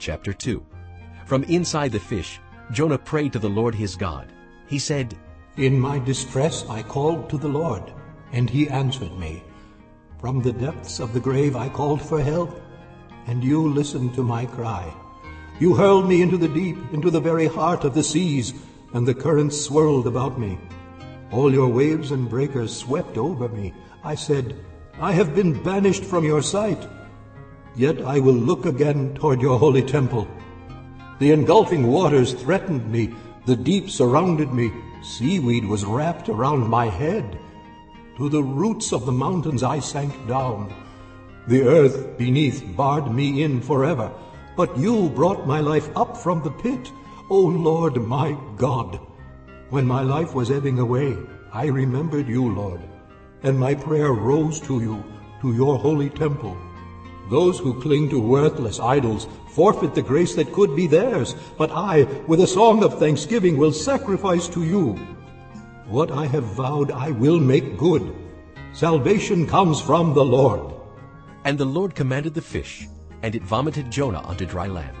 Chapter 2 From inside the fish, Jonah prayed to the Lord his God. He said, In my distress I called to the Lord, and he answered me. From the depths of the grave I called for help, and you listened to my cry. You hurled me into the deep, into the very heart of the seas, and the currents swirled about me. All your waves and breakers swept over me. I said, I have been banished from your sight. Yet I will look again toward your holy temple. The engulfing waters threatened me. The deep surrounded me. Seaweed was wrapped around my head. To the roots of the mountains I sank down. The earth beneath barred me in forever. But you brought my life up from the pit, O Lord my God. When my life was ebbing away, I remembered you, Lord, and my prayer rose to you, to your holy temple. Those who cling to worthless idols forfeit the grace that could be theirs, but I, with a song of thanksgiving, will sacrifice to you. What I have vowed I will make good. Salvation comes from the Lord. And the Lord commanded the fish, and it vomited Jonah onto dry land.